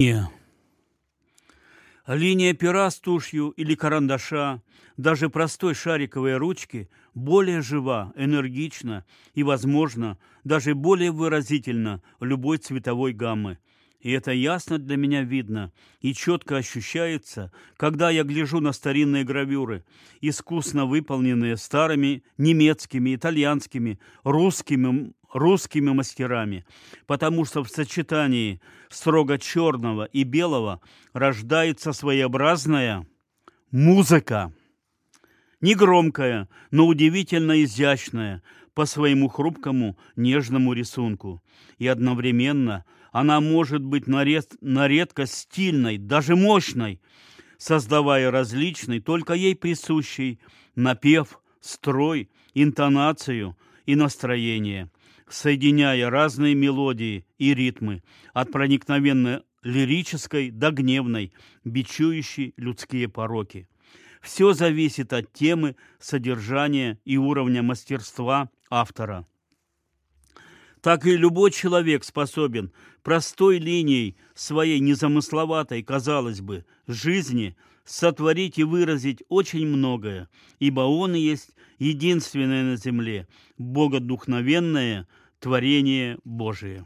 Не. Линия пера с тушью или карандаша, даже простой шариковой ручки, более жива, энергична и, возможно, даже более выразительна любой цветовой гаммы. И это ясно для меня видно и четко ощущается, когда я гляжу на старинные гравюры, искусно выполненные старыми немецкими, итальянскими, русскими русскими мастерами, потому что в сочетании строго черного и белого рождается своеобразная музыка. Негромкая, но удивительно изящная по своему хрупкому нежному рисунку. И одновременно она может быть на, ред... на редкость стильной, даже мощной, создавая различный, только ей присущий напев, строй, интонацию и настроение – соединяя разные мелодии и ритмы, от проникновенно лирической до гневной, бичующей людские пороки. Все зависит от темы, содержания и уровня мастерства автора. Так и любой человек способен простой линией своей незамысловатой, казалось бы, жизни сотворить и выразить очень многое, ибо он есть единственное на земле, богодухновенное творение Божие.